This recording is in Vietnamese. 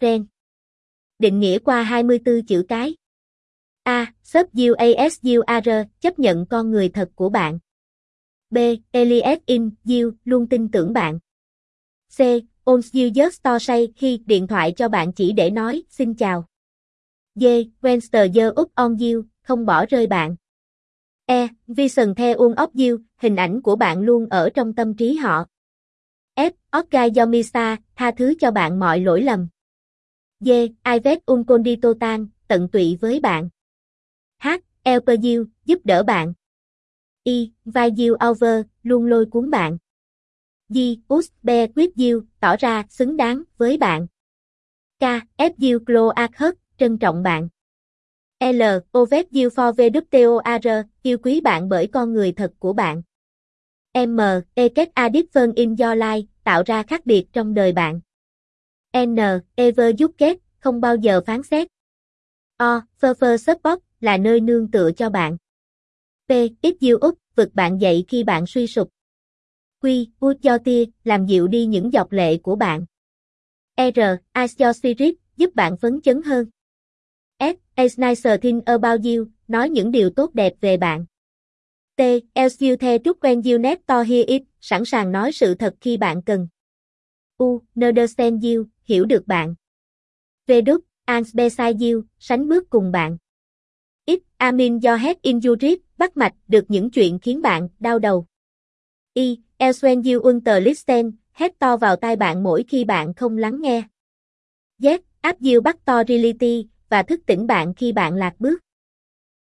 friend. Định nghĩa qua 24 chữ cái. A. Sub you chấp nhận con người thật của bạn. B. Elias in you, luôn tin tưởng bạn. C. Owns you just to say khi điện thoại cho bạn chỉ để nói xin chào. D. Wenster the up on you, không bỏ rơi bạn. E. Vision the un of you, hình ảnh của bạn luôn ở trong tâm trí họ. F. Oscar Yomisa, tha thứ cho bạn mọi lỗi lầm. D. Ivet unconditotan tận tụy với bạn. H. Helper giúp đỡ bạn. I. Vai over, luôn lôi cuốn bạn. G. Usbe bear tỏ ra xứng đáng với bạn. K. F. You trân trọng bạn. L. Ovet you for VWTOR, yêu quý bạn bởi con người thật của bạn. M. Eket addiction in your life, tạo ra khác biệt trong đời bạn. N. Ever giúp kết, không bao giờ phán xét. O. Furfur support, là nơi nương tựa cho bạn. P. Ít you up, vực bạn dậy khi bạn suy sụp. Q. Put your tear, làm dịu đi những giọt lệ của bạn. R. Ice your spirit, giúp bạn phấn chấn hơn. S. A nicer thing about you, nói những điều tốt đẹp về bạn. T. Else you the trúc Quen you Net to hear it, sẵn sàng nói sự thật khi bạn cần. U. Understand you, hiểu được bạn. V. Đúc, sánh bước cùng bạn. X. Amin do head in bắt mạch được những chuyện khiến bạn đau đầu. Y. Else when you listen, hét to vào tai bạn mỗi khi bạn không lắng nghe. Z. Áp you bắt to reality, và thức tỉnh bạn khi bạn lạc bước.